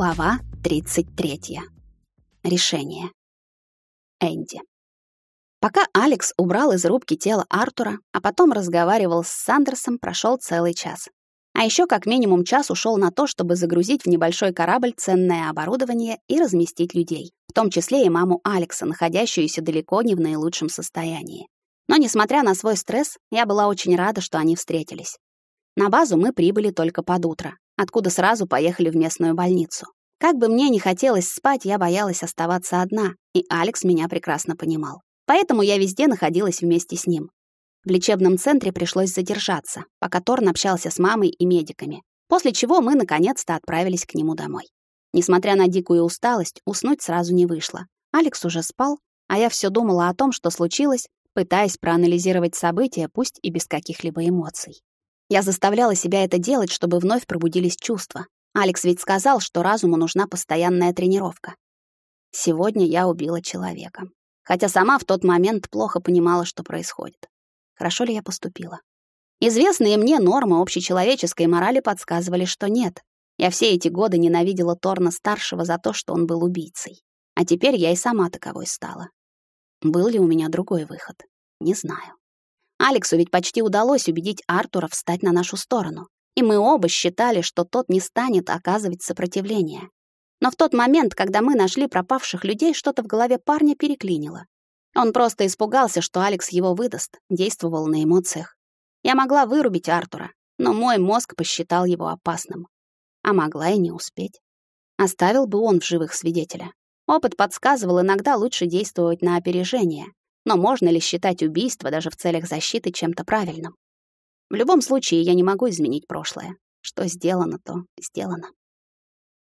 Глава 33. Решение. Энди. Пока Алекс убрал из рубки тело Артура, а потом разговаривал с Сандерсом, прошел целый час. А еще как минимум час ушел на то, чтобы загрузить в небольшой корабль ценное оборудование и разместить людей, в том числе и маму Алекса, находящуюся далеко не в наилучшем состоянии. Но несмотря на свой стресс, я была очень рада, что они встретились. На базу мы прибыли только под утро, откуда сразу поехали в местную больницу. Как бы мне ни хотелось спать, я боялась оставаться одна, и Алекс меня прекрасно понимал. Поэтому я везде находилась вместе с ним. В лечебном центре пришлось задержаться, пока Торн общался с мамой и медиками, после чего мы наконец-то отправились к нему домой. Несмотря на дикую усталость, уснуть сразу не вышло. Алекс уже спал, а я все думала о том, что случилось, пытаясь проанализировать события, пусть и без каких-либо эмоций. Я заставляла себя это делать, чтобы вновь пробудились чувства. Алекс ведь сказал, что разуму нужна постоянная тренировка. Сегодня я убила человека. Хотя сама в тот момент плохо понимала, что происходит. Хорошо ли я поступила? Известные мне нормы общечеловеческой морали подсказывали, что нет. Я все эти годы ненавидела Торна-старшего за то, что он был убийцей. А теперь я и сама таковой стала. Был ли у меня другой выход? Не знаю. Алексу ведь почти удалось убедить Артура встать на нашу сторону, и мы оба считали, что тот не станет оказывать сопротивление. Но в тот момент, когда мы нашли пропавших людей, что-то в голове парня переклинило. Он просто испугался, что Алекс его выдаст, действовал на эмоциях. Я могла вырубить Артура, но мой мозг посчитал его опасным. А могла и не успеть. Оставил бы он в живых свидетеля. Опыт подсказывал, иногда лучше действовать на опережение, но можно ли считать убийство даже в целях защиты чем-то правильным? В любом случае, я не могу изменить прошлое. Что сделано, то сделано.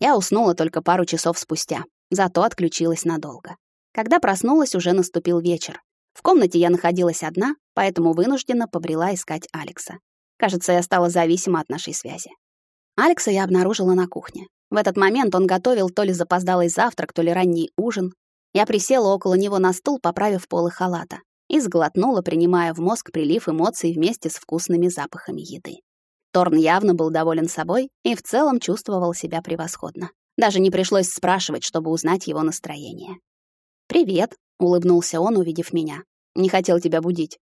Я уснула только пару часов спустя, зато отключилась надолго. Когда проснулась, уже наступил вечер. В комнате я находилась одна, поэтому вынуждена побрела искать Алекса. Кажется, я стала зависима от нашей связи. Алекса я обнаружила на кухне. В этот момент он готовил то ли запоздалый завтрак, то ли ранний ужин, я присела около него на стул, поправив полы халата, и сглотнула, принимая в мозг прилив эмоций вместе с вкусными запахами еды. Торн явно был доволен собой и в целом чувствовал себя превосходно. Даже не пришлось спрашивать, чтобы узнать его настроение. «Привет», — улыбнулся он, увидев меня. «Не хотел тебя будить».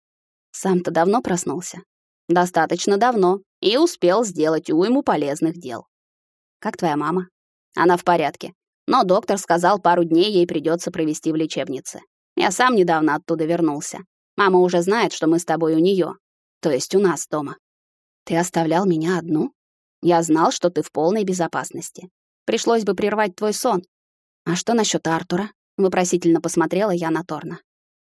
«Сам-то давно проснулся?» «Достаточно давно и успел сделать уйму полезных дел». «Как твоя мама?» «Она в порядке. Но доктор сказал, пару дней ей придется провести в лечебнице. Я сам недавно оттуда вернулся. Мама уже знает, что мы с тобой у нее, то есть у нас дома. Ты оставлял меня одну? Я знал, что ты в полной безопасности. Пришлось бы прервать твой сон. А что насчет Артура? Вопросительно посмотрела я на Торна.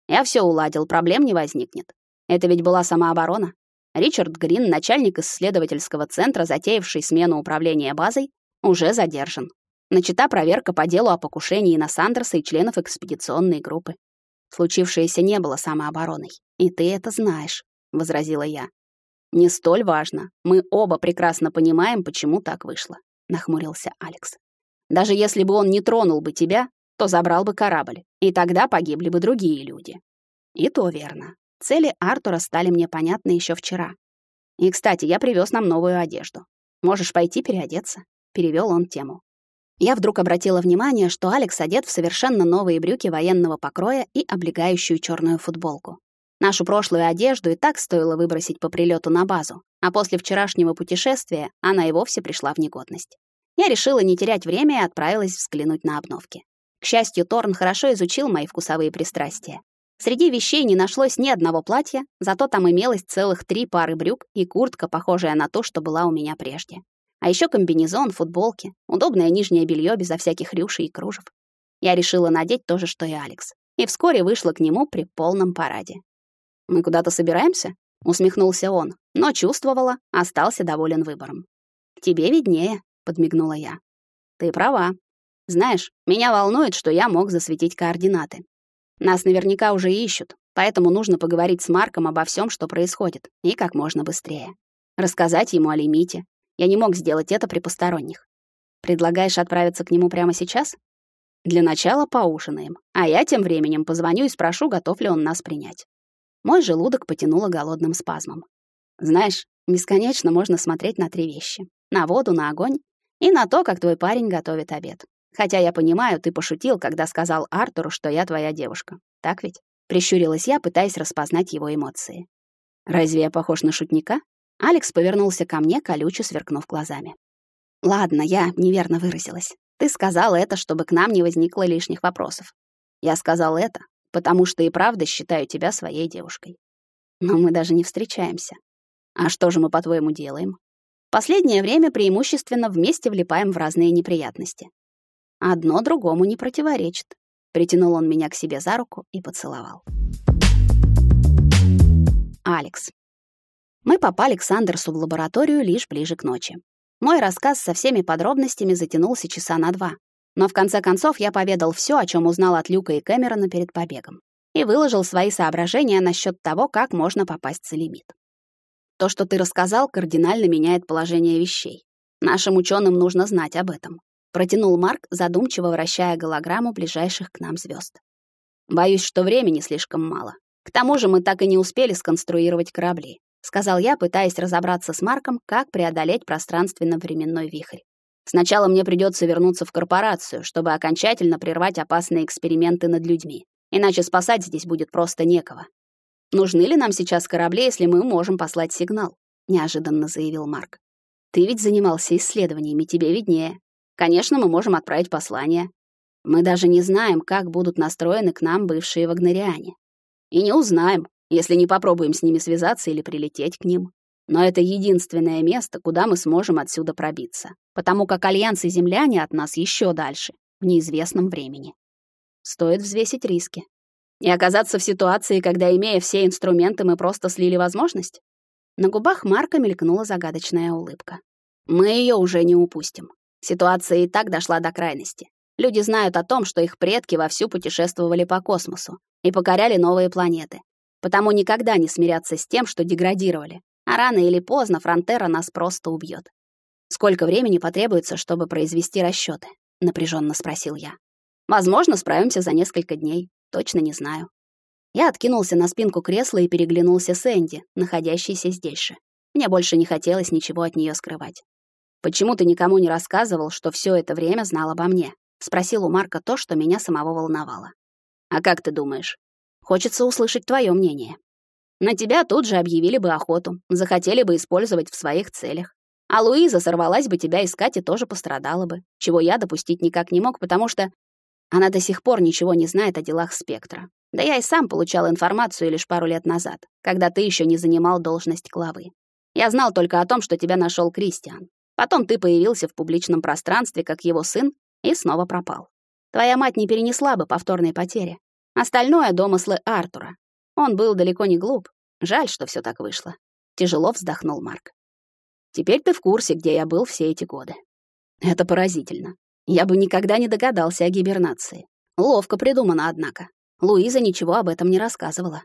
Я все уладил, проблем не возникнет. Это ведь была самооборона. Ричард Грин, начальник исследовательского центра, затеявший смену управления базой, уже задержан. Начата проверка по делу о покушении на Сандерса и членов экспедиционной группы. Случившееся не было самообороной, и ты это знаешь, возразила я. Не столь важно. Мы оба прекрасно понимаем, почему так вышло, нахмурился Алекс. Даже если бы он не тронул бы тебя, то забрал бы корабль, и тогда погибли бы другие люди. И то верно. Цели Артура стали мне понятны еще вчера. И, кстати, я привез нам новую одежду. Можешь пойти переодеться, перевел он тему. Я вдруг обратила внимание, что Алекс одет в совершенно новые брюки военного покроя и облегающую черную футболку. Нашу прошлую одежду и так стоило выбросить по прилету на базу, а после вчерашнего путешествия она и вовсе пришла в негодность. Я решила не терять время и отправилась взглянуть на обновки. К счастью, Торн хорошо изучил мои вкусовые пристрастия. Среди вещей не нашлось ни одного платья, зато там имелось целых три пары брюк и куртка, похожая на то, что была у меня прежде. А еще комбинезон, футболки, удобное нижнее белье безо всяких рюшей и кружев. Я решила надеть то же, что и Алекс. И вскоре вышла к нему при полном параде. «Мы куда-то собираемся?» — усмехнулся он, но чувствовала, остался доволен выбором. «Тебе виднее», — подмигнула я. «Ты права. Знаешь, меня волнует, что я мог засветить координаты. Нас наверняка уже ищут, поэтому нужно поговорить с Марком обо всем, что происходит, и как можно быстрее. Рассказать ему о лимите, я не мог сделать это при посторонних. Предлагаешь отправиться к нему прямо сейчас? Для начала поужинаем, а я тем временем позвоню и спрошу, готов ли он нас принять. Мой желудок потянуло голодным спазмом. Знаешь, бесконечно можно смотреть на три вещи. На воду, на огонь И на то, как твой парень готовит обед. Хотя я понимаю, ты пошутил, когда сказал Артуру, что я твоя девушка. Так ведь? Прищурилась я, пытаясь распознать его эмоции. Разве я похож на шутника? Алекс повернулся ко мне, колюче сверкнув глазами. Ладно, я неверно выразилась. Ты сказал это, чтобы к нам не возникло лишних вопросов. Я сказал это, потому что и правда считаю тебя своей девушкой. Но мы даже не встречаемся. А что же мы, по-твоему, делаем? Последнее время преимущественно вместе влипаем в разные неприятности. Одно другому не противоречит. Притянул он меня к себе за руку и поцеловал. Алекс. Мы попали к Сандерсу в лабораторию лишь ближе к ночи. Мой рассказ со всеми подробностями затянулся часа на два. Но в конце концов я поведал все, о чем узнал от Люка и Кэмерона перед побегом. И выложил свои соображения насчет того, как можно попасть за лимит. То, что ты рассказал, кардинально меняет положение вещей. Нашим ученым нужно знать об этом. Протянул Марк, задумчиво вращая голограмму ближайших к нам звезд. Боюсь, что времени слишком мало. К тому же мы так и не успели сконструировать корабли сказал я, пытаясь разобраться с Марком, как преодолеть пространственно-временной вихрь. Сначала мне придется вернуться в корпорацию, чтобы окончательно прервать опасные эксперименты над людьми. Иначе спасать здесь будет просто некого. Нужны ли нам сейчас корабли, если мы можем послать сигнал? неожиданно заявил Марк. Ты ведь занимался исследованиями, тебе виднее. Конечно, мы можем отправить послание. Мы даже не знаем, как будут настроены к нам бывшие вагнериане. И не узнаем, если не попробуем с ними связаться или прилететь к ним. Но это единственное место, куда мы сможем отсюда пробиться, потому как альянс и земляне от нас еще дальше, в неизвестном времени. Стоит взвесить риски. И оказаться в ситуации, когда, имея все инструменты, мы просто слили возможность? На губах Марка мелькнула загадочная улыбка. Мы ее уже не упустим. Ситуация и так дошла до крайности. Люди знают о том, что их предки вовсю путешествовали по космосу и покоряли новые планеты, потому никогда не смирятся с тем, что деградировали. А рано или поздно Фронтера нас просто убьет. Сколько времени потребуется, чтобы произвести расчеты? напряженно спросил я. Возможно, справимся за несколько дней, точно не знаю. Я откинулся на спинку кресла и переглянулся с Энди, находящейся здесь же. Мне больше не хотелось ничего от нее скрывать. Почему ты никому не рассказывал, что все это время знал обо мне? спросил у Марка то, что меня самого волновало. А как ты думаешь, Хочется услышать твое мнение. На тебя тут же объявили бы охоту, захотели бы использовать в своих целях. А Луиза сорвалась бы тебя искать и тоже пострадала бы, чего я допустить никак не мог, потому что она до сих пор ничего не знает о делах Спектра. Да я и сам получал информацию лишь пару лет назад, когда ты еще не занимал должность главы. Я знал только о том, что тебя нашел Кристиан. Потом ты появился в публичном пространстве как его сын и снова пропал. Твоя мать не перенесла бы повторной потери, Остальное — домыслы Артура. Он был далеко не глуп. Жаль, что все так вышло. Тяжело вздохнул Марк. Теперь ты в курсе, где я был все эти годы. Это поразительно. Я бы никогда не догадался о гибернации. Ловко придумано, однако. Луиза ничего об этом не рассказывала.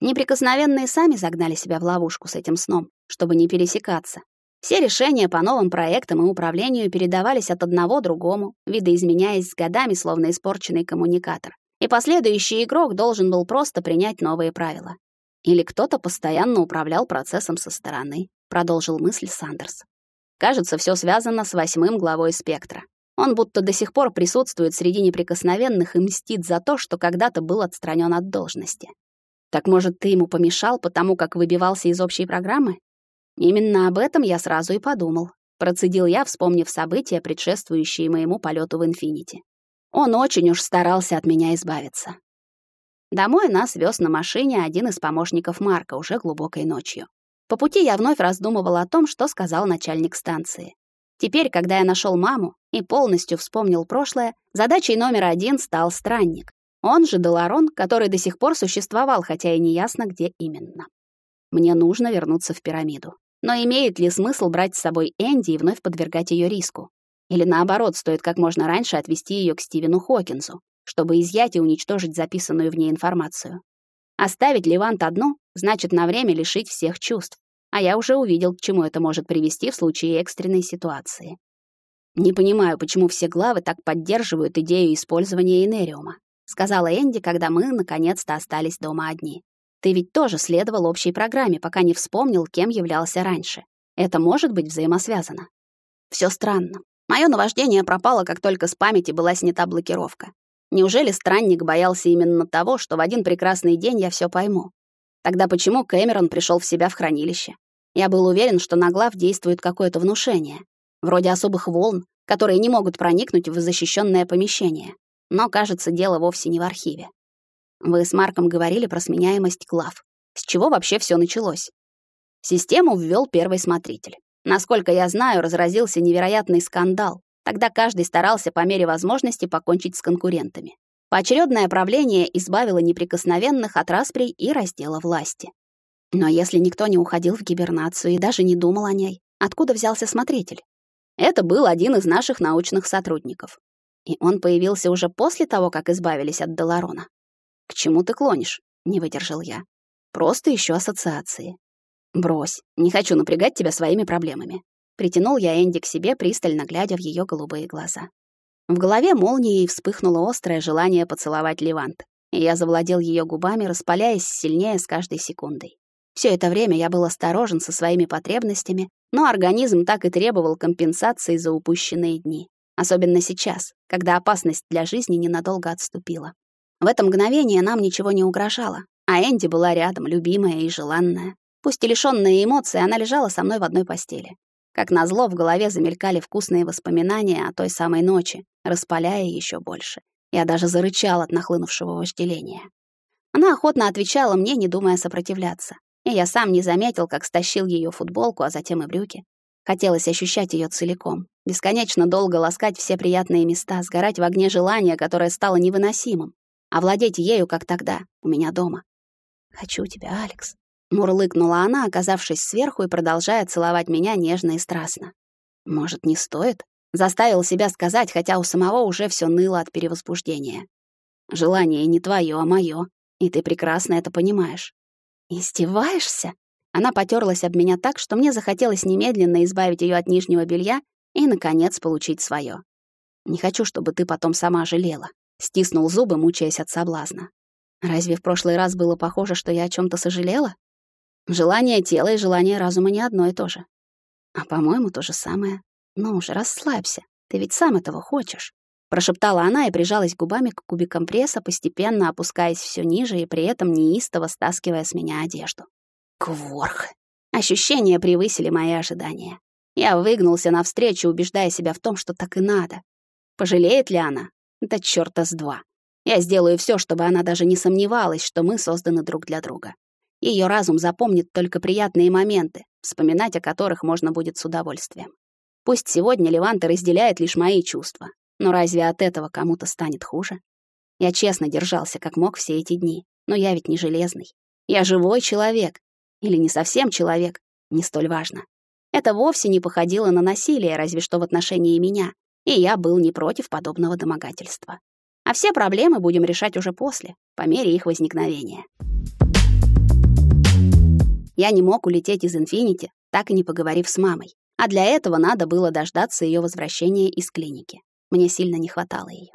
Неприкосновенные сами загнали себя в ловушку с этим сном, чтобы не пересекаться. Все решения по новым проектам и управлению передавались от одного другому, видоизменяясь с годами, словно испорченный коммуникатор и последующий игрок должен был просто принять новые правила. Или кто-то постоянно управлял процессом со стороны, продолжил мысль Сандерс. Кажется, все связано с восьмым главой спектра. Он будто до сих пор присутствует среди неприкосновенных и мстит за то, что когда-то был отстранен от должности. Так может, ты ему помешал, потому как выбивался из общей программы? Именно об этом я сразу и подумал. Процедил я, вспомнив события, предшествующие моему полету в Инфинити. Он очень уж старался от меня избавиться. Домой нас вез на машине один из помощников Марка уже глубокой ночью. По пути я вновь раздумывал о том, что сказал начальник станции. Теперь, когда я нашел маму и полностью вспомнил прошлое, задачей номер один стал странник. Он же Деларон, который до сих пор существовал, хотя и не ясно, где именно. Мне нужно вернуться в пирамиду. Но имеет ли смысл брать с собой Энди и вновь подвергать ее риску? Или наоборот, стоит как можно раньше отвести ее к Стивену Хокинсу, чтобы изъять и уничтожить записанную в ней информацию. Оставить Левант одну значит на время лишить всех чувств, а я уже увидел, к чему это может привести в случае экстренной ситуации. Не понимаю, почему все главы так поддерживают идею использования энериума, сказала Энди, когда мы наконец-то остались дома одни. Ты ведь тоже следовал общей программе, пока не вспомнил, кем являлся раньше. Это может быть взаимосвязано. Все странно. Мое наваждение пропало, как только с памяти была снята блокировка. Неужели странник боялся именно того, что в один прекрасный день я все пойму? Тогда почему Кэмерон пришел в себя в хранилище? Я был уверен, что на глав действует какое-то внушение, вроде особых волн, которые не могут проникнуть в защищенное помещение. Но, кажется, дело вовсе не в архиве. Вы с Марком говорили про сменяемость глав. С чего вообще все началось? Систему ввел первый смотритель. Насколько я знаю, разразился невероятный скандал. Тогда каждый старался по мере возможности покончить с конкурентами. Поочередное правление избавило неприкосновенных от расприй и раздела власти. Но если никто не уходил в гибернацию и даже не думал о ней, откуда взялся смотритель? Это был один из наших научных сотрудников. И он появился уже после того, как избавились от Доларона. «К чему ты клонишь?» — не выдержал я. «Просто еще ассоциации. «Брось, не хочу напрягать тебя своими проблемами». Притянул я Энди к себе, пристально глядя в ее голубые глаза. В голове молнией вспыхнуло острое желание поцеловать Левант, и я завладел ее губами, распаляясь сильнее с каждой секундой. Все это время я был осторожен со своими потребностями, но организм так и требовал компенсации за упущенные дни. Особенно сейчас, когда опасность для жизни ненадолго отступила. В это мгновение нам ничего не угрожало, а Энди была рядом, любимая и желанная. Пусть и лишённая эмоций, она лежала со мной в одной постели. Как назло, в голове замелькали вкусные воспоминания о той самой ночи, распаляя ещё больше. Я даже зарычал от нахлынувшего вожделения. Она охотно отвечала мне, не думая сопротивляться. И я сам не заметил, как стащил её футболку, а затем и брюки. Хотелось ощущать её целиком, бесконечно долго ласкать все приятные места, сгорать в огне желания, которое стало невыносимым, овладеть ею, как тогда, у меня дома. «Хочу тебя, Алекс», Мурлыкнула она, оказавшись сверху и продолжая целовать меня нежно и страстно. Может, не стоит? Заставил себя сказать, хотя у самого уже все ныло от перевозбуждения. Желание не твое, а мое, и ты прекрасно это понимаешь. Издеваешься? Она потерлась об меня так, что мне захотелось немедленно избавить ее от нижнего белья и, наконец, получить свое. Не хочу, чтобы ты потом сама жалела. Стиснул зубы, мучаясь от соблазна. Разве в прошлый раз было похоже, что я о чем то сожалела? Желание тела и желание разума не одно и то же. А, по-моему, то же самое. Ну уже расслабься. Ты ведь сам этого хочешь. Прошептала она и прижалась губами к кубикам пресса, постепенно опускаясь все ниже и при этом неистово стаскивая с меня одежду. Кворх. Ощущения превысили мои ожидания. Я выгнулся навстречу, убеждая себя в том, что так и надо. Пожалеет ли она? Да чёрта с два. Я сделаю все, чтобы она даже не сомневалась, что мы созданы друг для друга. Ее разум запомнит только приятные моменты, вспоминать о которых можно будет с удовольствием. Пусть сегодня Леванта разделяет лишь мои чувства, но разве от этого кому-то станет хуже? Я честно держался, как мог все эти дни, но я ведь не железный. Я живой человек. Или не совсем человек, не столь важно. Это вовсе не походило на насилие, разве что в отношении меня, и я был не против подобного домогательства. А все проблемы будем решать уже после, по мере их возникновения. Я не мог улететь из Инфинити, так и не поговорив с мамой. А для этого надо было дождаться ее возвращения из клиники. Мне сильно не хватало ее.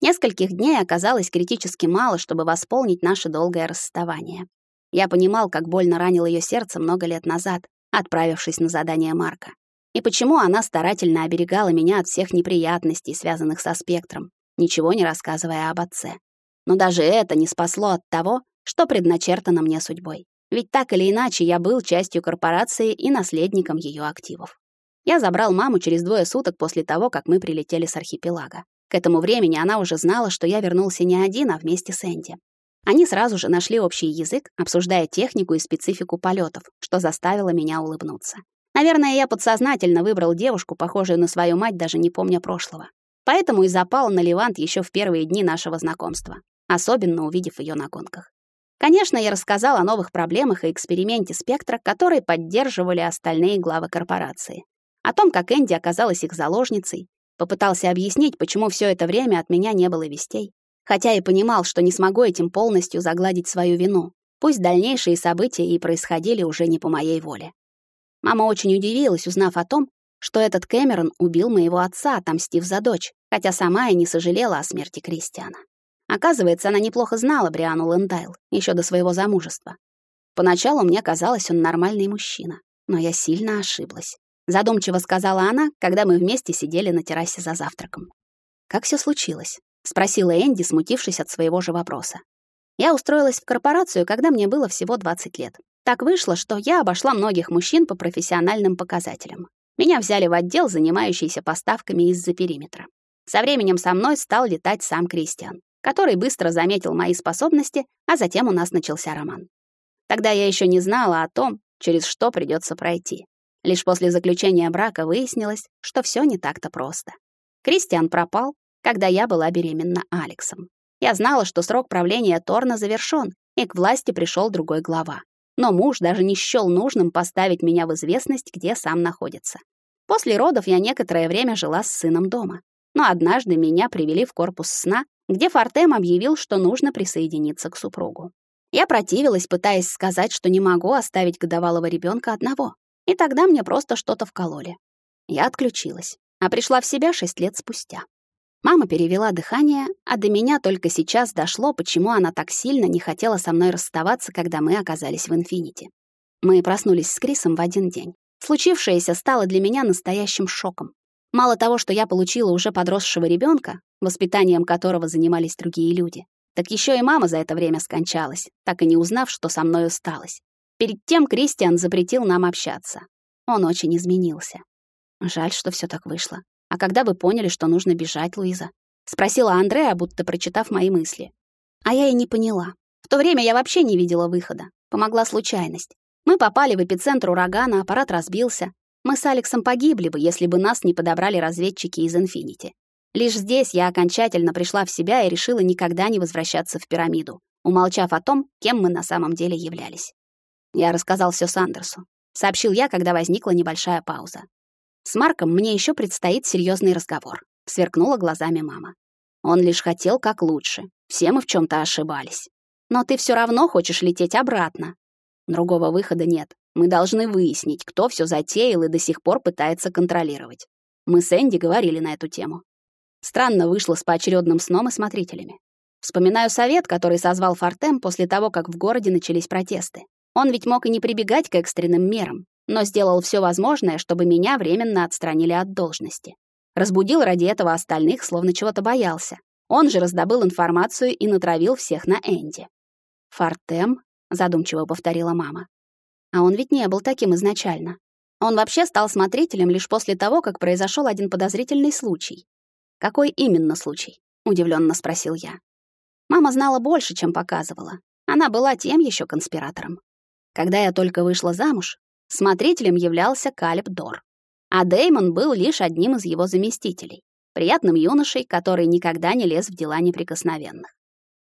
Нескольких дней оказалось критически мало, чтобы восполнить наше долгое расставание. Я понимал, как больно ранил ее сердце много лет назад, отправившись на задание Марка. И почему она старательно оберегала меня от всех неприятностей, связанных со спектром, ничего не рассказывая об отце. Но даже это не спасло от того, что предначертано мне судьбой. Ведь так или иначе я был частью корпорации и наследником ее активов. Я забрал маму через двое суток после того, как мы прилетели с архипелага. К этому времени она уже знала, что я вернулся не один, а вместе с Энди. Они сразу же нашли общий язык, обсуждая технику и специфику полетов, что заставило меня улыбнуться. Наверное, я подсознательно выбрал девушку, похожую на свою мать, даже не помня прошлого. Поэтому и запал на Левант еще в первые дни нашего знакомства, особенно увидев ее на гонках. Конечно, я рассказал о новых проблемах и эксперименте спектра, который поддерживали остальные главы корпорации. О том, как Энди оказалась их заложницей, попытался объяснить, почему все это время от меня не было вестей, хотя и понимал, что не смогу этим полностью загладить свою вину. Пусть дальнейшие события и происходили уже не по моей воле. Мама очень удивилась, узнав о том, что этот Кэмерон убил моего отца, отомстив за дочь, хотя сама и не сожалела о смерти Кристиана. Оказывается, она неплохо знала Бриану Лендайл еще до своего замужества. Поначалу мне казалось, он нормальный мужчина, но я сильно ошиблась. задумчиво сказала она, когда мы вместе сидели на террасе за завтраком. Как все случилось? спросила Энди, смутившись от своего же вопроса. Я устроилась в корпорацию, когда мне было всего 20 лет. Так вышло, что я обошла многих мужчин по профессиональным показателям. Меня взяли в отдел, занимающийся поставками из-за периметра. Со временем со мной стал летать сам Кристиан, который быстро заметил мои способности, а затем у нас начался роман. Тогда я еще не знала о том, через что придется пройти. Лишь после заключения брака выяснилось, что все не так-то просто. Кристиан пропал, когда я была беременна Алексом. Я знала, что срок правления Торна завершён, и к власти пришёл другой глава. Но муж даже не счёл нужным поставить меня в известность, где сам находится. После родов я некоторое время жила с сыном дома. Но однажды меня привели в корпус сна, где Фортем объявил, что нужно присоединиться к супругу. Я противилась, пытаясь сказать, что не могу оставить годовалого ребёнка одного. И тогда мне просто что-то вкололи. Я отключилась, а пришла в себя шесть лет спустя. Мама перевела дыхание, а до меня только сейчас дошло, почему она так сильно не хотела со мной расставаться, когда мы оказались в Инфинити. Мы проснулись с Крисом в один день. Случившееся стало для меня настоящим шоком. Мало того, что я получила уже подросшего ребенка, воспитанием которого занимались другие люди, так еще и мама за это время скончалась, так и не узнав, что со мной осталось. Перед тем Кристиан запретил нам общаться. Он очень изменился. Жаль, что все так вышло. «А когда вы поняли, что нужно бежать, Луиза?» — спросила Андреа, будто прочитав мои мысли. А я и не поняла. В то время я вообще не видела выхода. Помогла случайность. Мы попали в эпицентр урагана, аппарат разбился. Мы с Алексом погибли бы, если бы нас не подобрали разведчики из Инфинити. Лишь здесь я окончательно пришла в себя и решила никогда не возвращаться в пирамиду, умолчав о том, кем мы на самом деле являлись. Я рассказал все Сандерсу. Сообщил я, когда возникла небольшая пауза. С Марком мне еще предстоит серьезный разговор, сверкнула глазами мама. Он лишь хотел как лучше. Все мы в чем то ошибались. Но ты все равно хочешь лететь обратно. Другого выхода нет. Мы должны выяснить, кто все затеял и до сих пор пытается контролировать. Мы с Энди говорили на эту тему. Странно вышло с поочередным сном и смотрителями. Вспоминаю совет, который созвал Фортем после того, как в городе начались протесты. Он ведь мог и не прибегать к экстренным мерам, но сделал все возможное, чтобы меня временно отстранили от должности. Разбудил ради этого остальных, словно чего-то боялся. Он же раздобыл информацию и натравил всех на Энди. «Фортем?» — задумчиво повторила мама. А он ведь не был таким изначально. Он вообще стал смотрителем лишь после того, как произошел один подозрительный случай. «Какой именно случай?» — удивленно спросил я. Мама знала больше, чем показывала. Она была тем еще конспиратором. Когда я только вышла замуж, Смотрителем являлся Калиб Дор, а Деймон был лишь одним из его заместителей, приятным юношей, который никогда не лез в дела неприкосновенных.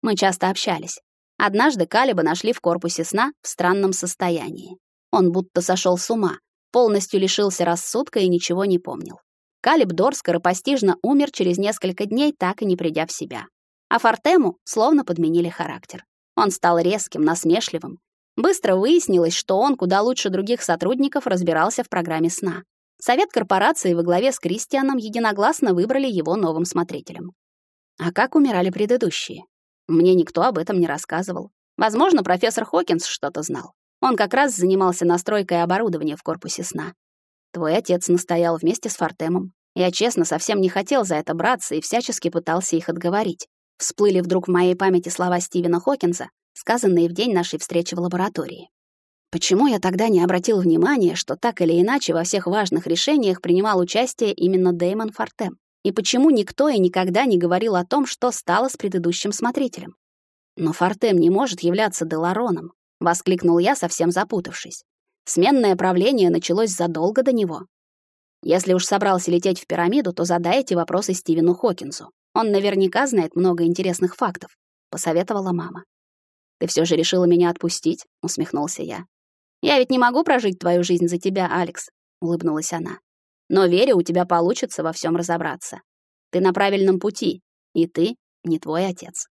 Мы часто общались. Однажды Калиба нашли в корпусе сна в странном состоянии. Он будто сошел с ума, полностью лишился рассудка и ничего не помнил. Калиб Дор скоропостижно умер через несколько дней, так и не придя в себя. А Фортему словно подменили характер. Он стал резким, насмешливым Быстро выяснилось, что он куда лучше других сотрудников разбирался в программе сна. Совет корпорации во главе с Кристианом единогласно выбрали его новым смотрителем. А как умирали предыдущие? Мне никто об этом не рассказывал. Возможно, профессор Хокинс что-то знал. Он как раз занимался настройкой оборудования в корпусе сна. Твой отец настоял вместе с Фортемом. Я, честно, совсем не хотел за это браться и всячески пытался их отговорить. Всплыли вдруг в моей памяти слова Стивена Хокинса, сказанные в день нашей встречи в лаборатории. Почему я тогда не обратил внимания, что так или иначе во всех важных решениях принимал участие именно Дэймон Фортем? И почему никто и никогда не говорил о том, что стало с предыдущим смотрителем? Но Фортем не может являться Делароном, воскликнул я, совсем запутавшись. Сменное правление началось задолго до него. Если уж собрался лететь в пирамиду, то задай эти вопросы Стивену Хокинсу. Он наверняка знает много интересных фактов, посоветовала мама. Ты все же решила меня отпустить, усмехнулся я. Я ведь не могу прожить твою жизнь за тебя, Алекс, улыбнулась она. Но верю, у тебя получится во всем разобраться. Ты на правильном пути, и ты не твой отец.